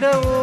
விடவோ